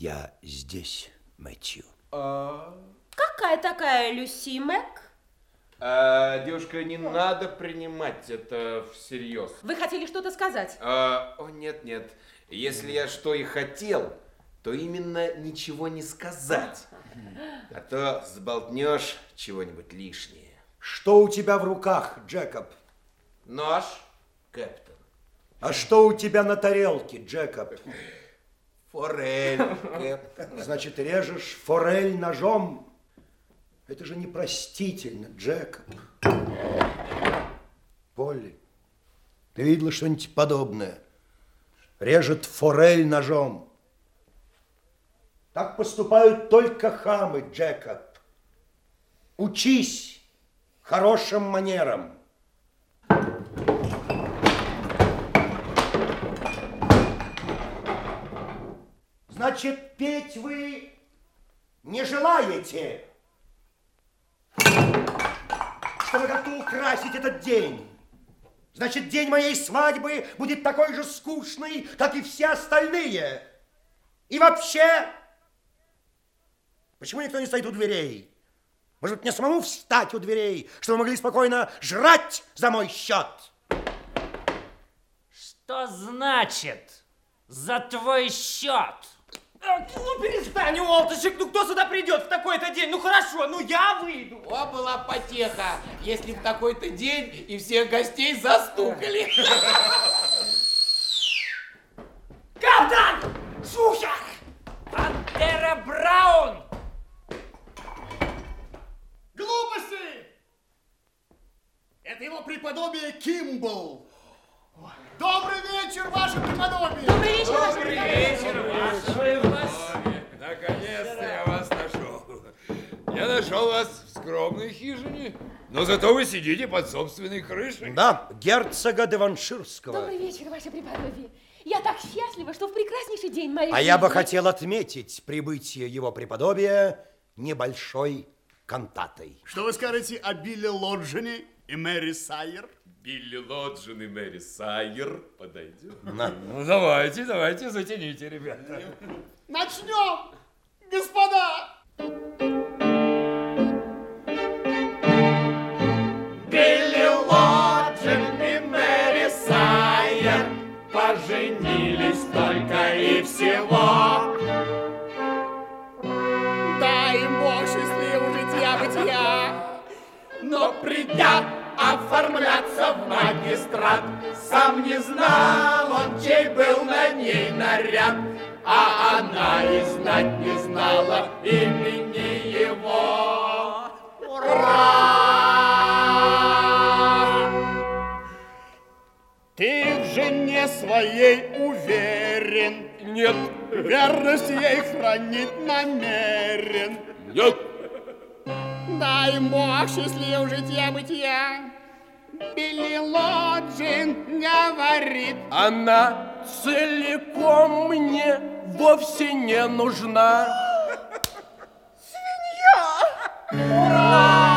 Я здесь, Мэтью. Какая такая Люси Мэг? А, девушка, не надо принимать это всерьез. Вы хотели что-то сказать? А, о, нет, нет. Если я что и хотел, то именно ничего не сказать. А то сболтнешь чего-нибудь лишнее. Что у тебя в руках, Джекоб? Нож, капитан. А что у тебя на тарелке, Джекоб? Форель, капитан. Значит, режешь форель ножом? Это же непростительно, Джекоб. Полли, ты видела что-нибудь подобное? Режет форель ножом. Так поступают только хамы, Джекоб. Учись хорошим манерам. Значит, петь вы не желаете, чтобы как-то украсить этот день. Значит, день моей свадьбы будет такой же скучный, как и все остальные. И вообще, почему никто не стоит у дверей? Может, мне самому встать у дверей, чтобы вы могли спокойно жрать за мой счет? Что значит за твой счет? Ну перестань, Уолтышек, ну кто сюда придет в такой-то день? Ну хорошо, ну я выйду. О, была потеха, если в такой-то день и всех гостей застукали. Капитан! Шухер! Пантера Браун! Глупости! Это его преподобие Кимбл. Добрый вечер, ваше преподобие! Добрый вечер, ваше преподобие. Наконец-то я вас нашел. Я нашел вас в скромной хижине, но зато вы сидите под собственной крышей. Да, герцога Деванширского. Добрый вечер, ваше преподобие. Я так счастлива, что в прекраснейший день моей А я бы жизни- хотел отметить прибытие его преподобия небольшой кантатой. Что вы скажете о Билли Лоджине и Мэри Сайер? Билли Лоджин и Мэри Сайер подойдет. Ну, давайте, давайте, затяните, ребята. Начнем, господа! Поженились только и всего. Дай им Бог счастливого житья-бытия. Но придя оформляться в магистрат, сам не знал он, чей был на ней наряд, а она и знать не знала имени Ты в жене своей уверен? Нет, Верность ей хранить намерен? нет, Дай Бог счастливого житья-бытия. Билли Лоджин говорит, она целиком мне вовсе не нужна. ура!